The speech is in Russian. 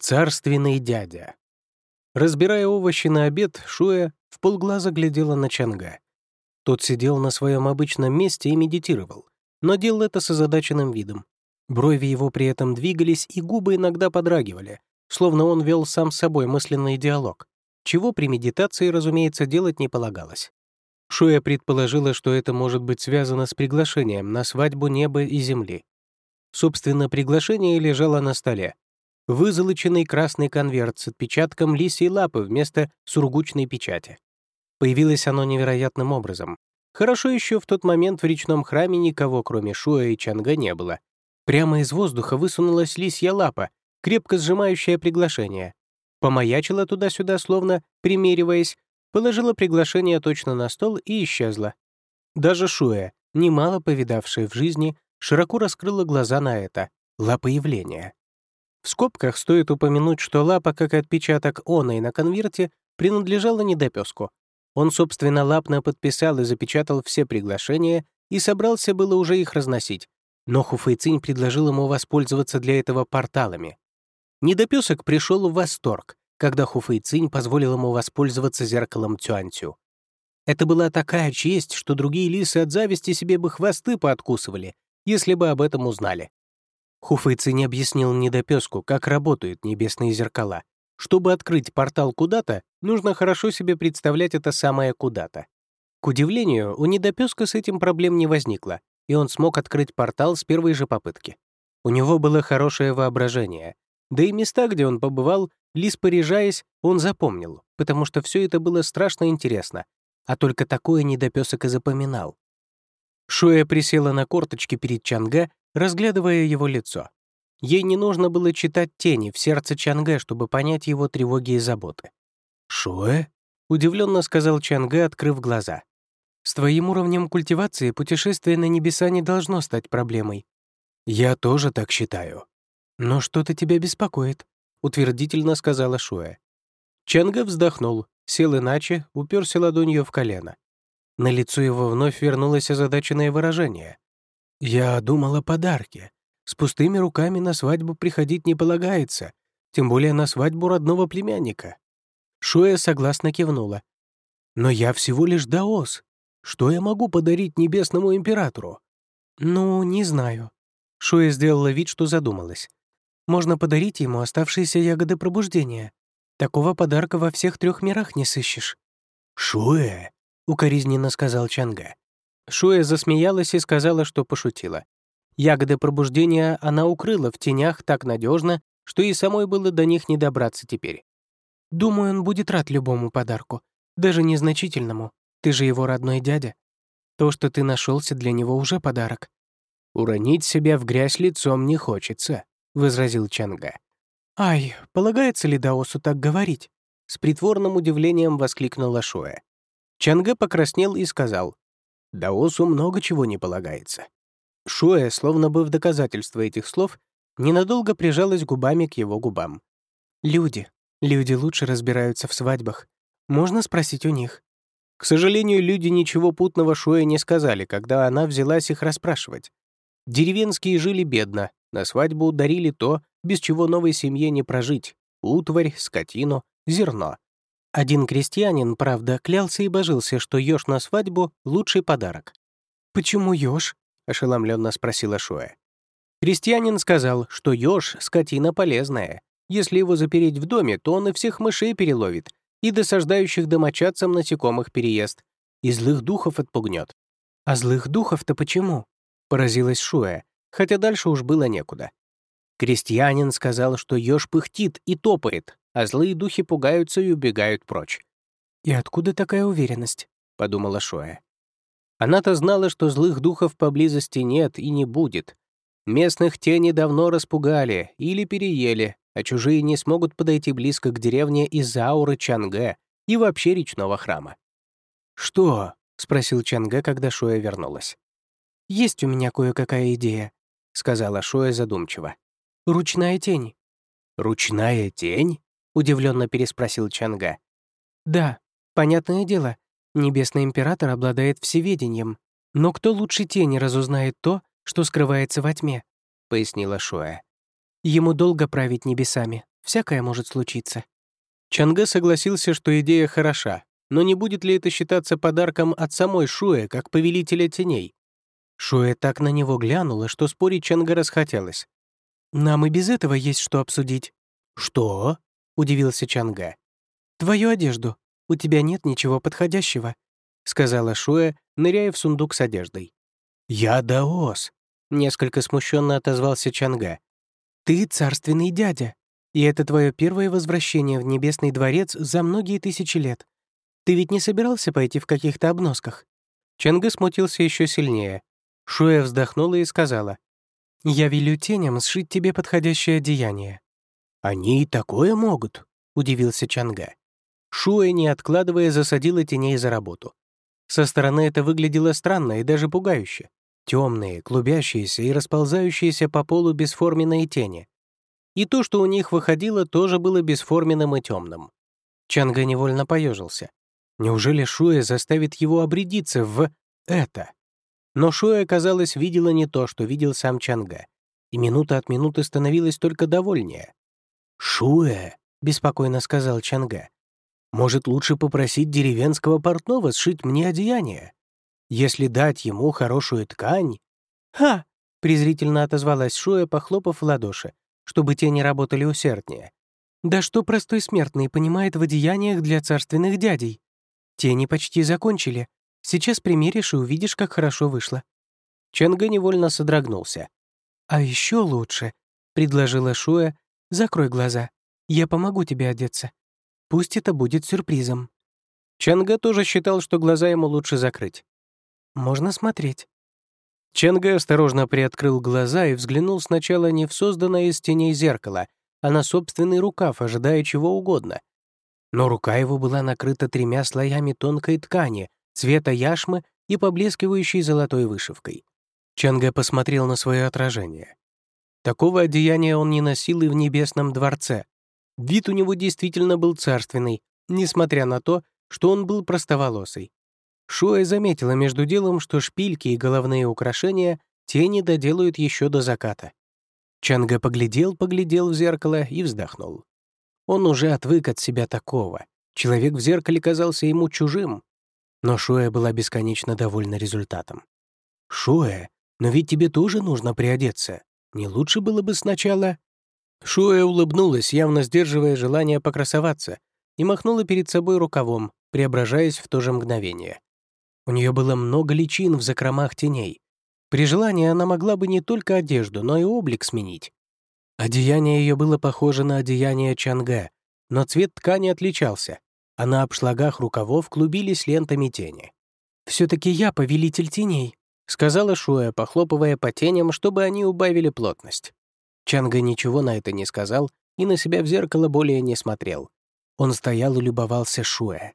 Царственный дядя. Разбирая овощи на обед, Шуя в полглаза глядела на Чанга. Тот сидел на своем обычном месте и медитировал, но делал это с озадаченным видом. Брови его при этом двигались, и губы иногда подрагивали, словно он вел сам с собой мысленный диалог, чего при медитации, разумеется, делать не полагалось. Шуя предположила, что это может быть связано с приглашением на свадьбу неба и земли. Собственно, приглашение лежало на столе, вызолоченный красный конверт с отпечатком лисьей лапы вместо сургучной печати. Появилось оно невероятным образом. Хорошо еще в тот момент в речном храме никого, кроме Шуя и Чанга, не было. Прямо из воздуха высунулась лисья лапа, крепко сжимающая приглашение. Помаячила туда-сюда, словно примериваясь, положила приглашение точно на стол и исчезла. Даже Шуя, немало повидавшая в жизни, широко раскрыла глаза на это — лапоявление. В скобках стоит упомянуть, что лапа, как отпечаток оной на конверте, принадлежала недопеску. Он, собственно, лапно подписал и запечатал все приглашения и собрался было уже их разносить, но Хуфэйцинь предложил ему воспользоваться для этого порталами. Недопесок пришел в восторг, когда Хуфэйцинь позволил ему воспользоваться зеркалом Тюанцю. Это была такая честь, что другие лисы от зависти себе бы хвосты пооткусывали, если бы об этом узнали. Хуфэйци не объяснил недопеску, как работают небесные зеркала. Чтобы открыть портал куда-то, нужно хорошо себе представлять это самое куда-то. К удивлению, у недопеска с этим проблем не возникло, и он смог открыть портал с первой же попытки. У него было хорошее воображение, да и места, где он побывал, лис поряжаясь, он запомнил, потому что все это было страшно интересно, а только такое недопесок и запоминал. Шуя присела на корточки перед Чанга разглядывая его лицо. Ей не нужно было читать тени в сердце Чанге, чтобы понять его тревоги и заботы. «Шуэ?» — удивленно сказал Чанге, открыв глаза. «С твоим уровнем культивации путешествие на небеса не должно стать проблемой». «Я тоже так считаю». «Но что-то тебя беспокоит», — утвердительно сказала Шуэ. Чанге вздохнул, сел иначе, уперся ладонью в колено. На лицо его вновь вернулось озадаченное выражение. «Я думал о подарке. С пустыми руками на свадьбу приходить не полагается, тем более на свадьбу родного племянника». Шуя согласно кивнула. «Но я всего лишь даос. Что я могу подарить небесному императору?» «Ну, не знаю». Шуя сделала вид, что задумалась. «Можно подарить ему оставшиеся ягоды пробуждения. Такого подарка во всех трех мирах не сыщешь». «Шуэ», — укоризненно сказал Чанга. Шуя засмеялась и сказала, что пошутила. Ягоды пробуждения она укрыла в тенях так надежно, что и самой было до них не добраться теперь. «Думаю, он будет рад любому подарку, даже незначительному. Ты же его родной дядя. То, что ты нашелся для него, уже подарок». «Уронить себя в грязь лицом не хочется», — возразил Чанга. «Ай, полагается ли Даосу так говорить?» С притворным удивлением воскликнула Шуэ. Чанга покраснел и сказал, Даосу много чего не полагается. Шуэ, словно бы в доказательство этих слов, ненадолго прижалась губами к его губам. «Люди. Люди лучше разбираются в свадьбах. Можно спросить у них?» К сожалению, люди ничего путного Шуэ не сказали, когда она взялась их расспрашивать. Деревенские жили бедно, на свадьбу ударили то, без чего новой семье не прожить — утварь, скотину, зерно. Один крестьянин, правда, клялся и божился, что ёж на свадьбу — лучший подарок. «Почему ёж?» — ошеломленно спросила Шуэ. Крестьянин сказал, что ёж — скотина полезная. Если его запереть в доме, то он и всех мышей переловит, и досаждающих домочадцам насекомых переест, и злых духов отпугнет. «А злых духов-то почему?» — поразилась Шуэ, хотя дальше уж было некуда. Крестьянин сказал, что ёж пыхтит и топает, а злые духи пугаются и убегают прочь. «И откуда такая уверенность?» — подумала Шоя. Она-то знала, что злых духов поблизости нет и не будет. Местных тени давно распугали или переели, а чужие не смогут подойти близко к деревне из-за ауры Чанге и вообще речного храма. «Что?» — спросил Чанге, когда Шоя вернулась. «Есть у меня кое-какая идея», — сказала Шоя задумчиво. «Ручная тень». «Ручная тень?» — удивленно переспросил Чанга. «Да, понятное дело, Небесный Император обладает всеведением. Но кто лучше тени разузнает то, что скрывается во тьме?» — пояснила Шуэ. «Ему долго править небесами, Всякое может случиться». Чанга согласился, что идея хороша, но не будет ли это считаться подарком от самой Шуэ, как повелителя теней? Шуэ так на него глянула, что спорить Чанга расхотелось. «Нам и без этого есть что обсудить». «Что?» — удивился Чанга. «Твою одежду. У тебя нет ничего подходящего», — сказала Шуэ, ныряя в сундук с одеждой. «Я даос», — несколько смущенно отозвался Чанга. «Ты царственный дядя, и это твое первое возвращение в Небесный дворец за многие тысячи лет. Ты ведь не собирался пойти в каких-то обносках?» Чанга смутился еще сильнее. Шуэ вздохнула и сказала. «Я велю теням сшить тебе подходящее одеяние». «Они и такое могут», — удивился Чанга. Шуэ, не откладывая, засадила теней за работу. Со стороны это выглядело странно и даже пугающе. Темные, клубящиеся и расползающиеся по полу бесформенные тени. И то, что у них выходило, тоже было бесформенным и темным. Чанга невольно поежился. Неужели Шуэ заставит его обрядиться в это? Но Шуэ, казалось, видела не то, что видел сам Чанга, и минута от минуты становилась только довольнее. «Шуэ», — беспокойно сказал Чанга, «может, лучше попросить деревенского портного сшить мне одеяние? Если дать ему хорошую ткань...» «Ха!» — презрительно отозвалась Шуэ, похлопав в ладоши, чтобы те не работали усерднее. «Да что простой смертный понимает в одеяниях для царственных дядей? Тени почти закончили. Сейчас примеришь и увидишь, как хорошо вышло». Ченга невольно содрогнулся. «А еще лучше», — предложила Шуэ, — «закрой глаза. Я помогу тебе одеться. Пусть это будет сюрпризом». Ченга тоже считал, что глаза ему лучше закрыть. «Можно смотреть». Ченга осторожно приоткрыл глаза и взглянул сначала не в созданное из теней зеркало, а на собственный рукав, ожидая чего угодно. Но рука его была накрыта тремя слоями тонкой ткани, цвета яшмы и поблескивающей золотой вышивкой. Чанга посмотрел на свое отражение. Такого одеяния он не носил и в небесном дворце. Вид у него действительно был царственный, несмотря на то, что он был простоволосый. Шуэ заметила между делом, что шпильки и головные украшения тени доделают еще до заката. Чанга поглядел, поглядел в зеркало и вздохнул. Он уже отвык от себя такого. Человек в зеркале казался ему чужим. Но Шуэ была бесконечно довольна результатом. «Шуэ, но ведь тебе тоже нужно приодеться. Не лучше было бы сначала...» Шуэ улыбнулась, явно сдерживая желание покрасоваться, и махнула перед собой рукавом, преображаясь в то же мгновение. У нее было много личин в закромах теней. При желании она могла бы не только одежду, но и облик сменить. Одеяние ее было похоже на одеяние Чанга, но цвет ткани отличался а на обшлагах рукавов клубились лентами тени. все таки я повелитель теней», — сказала Шуя, похлопывая по теням, чтобы они убавили плотность. Чанга ничего на это не сказал и на себя в зеркало более не смотрел. Он стоял и любовался Шуэ.